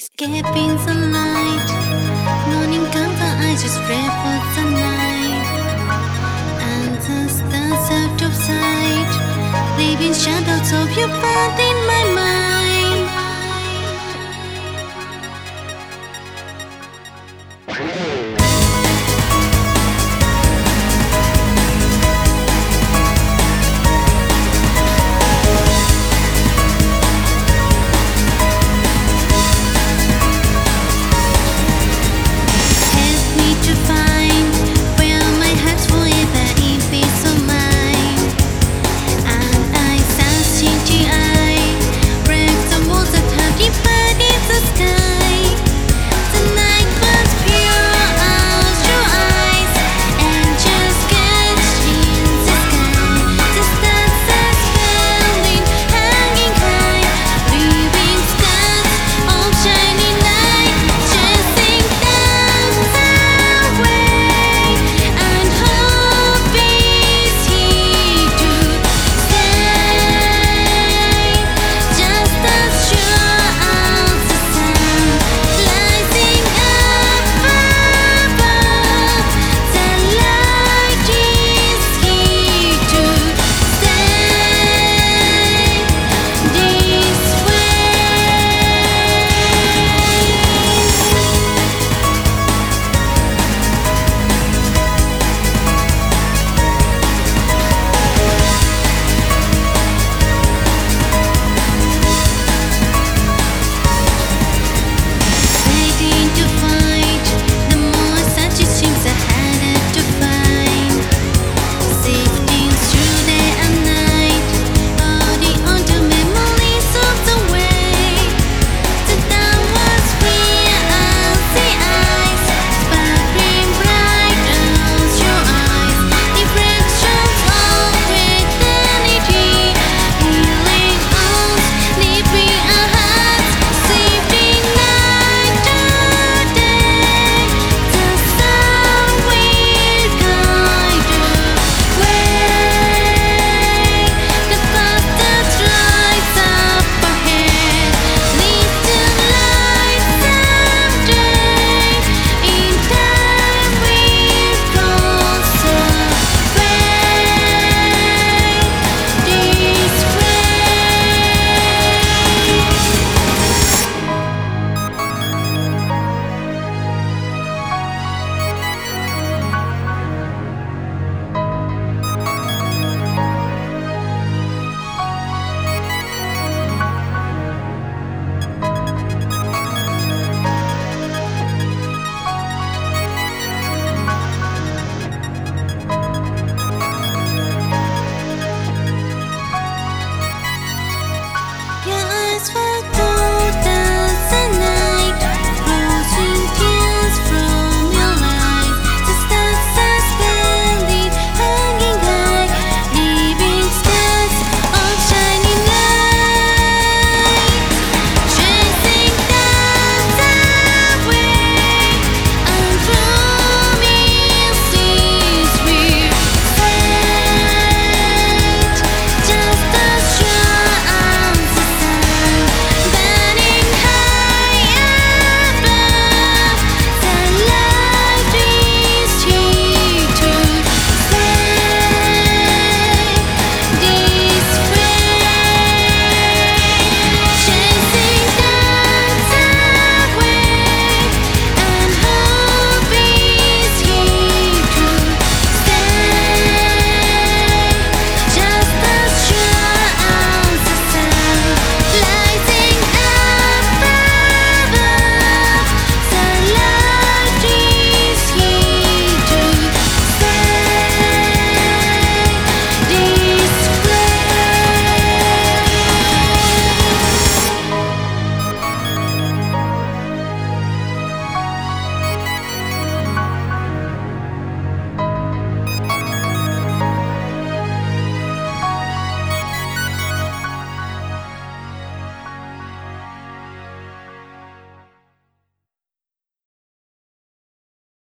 Escaping the light, morning comes incanta, I just pray for the night. And the stars out of sight Leaving shadows of your body in my mind. Whoa.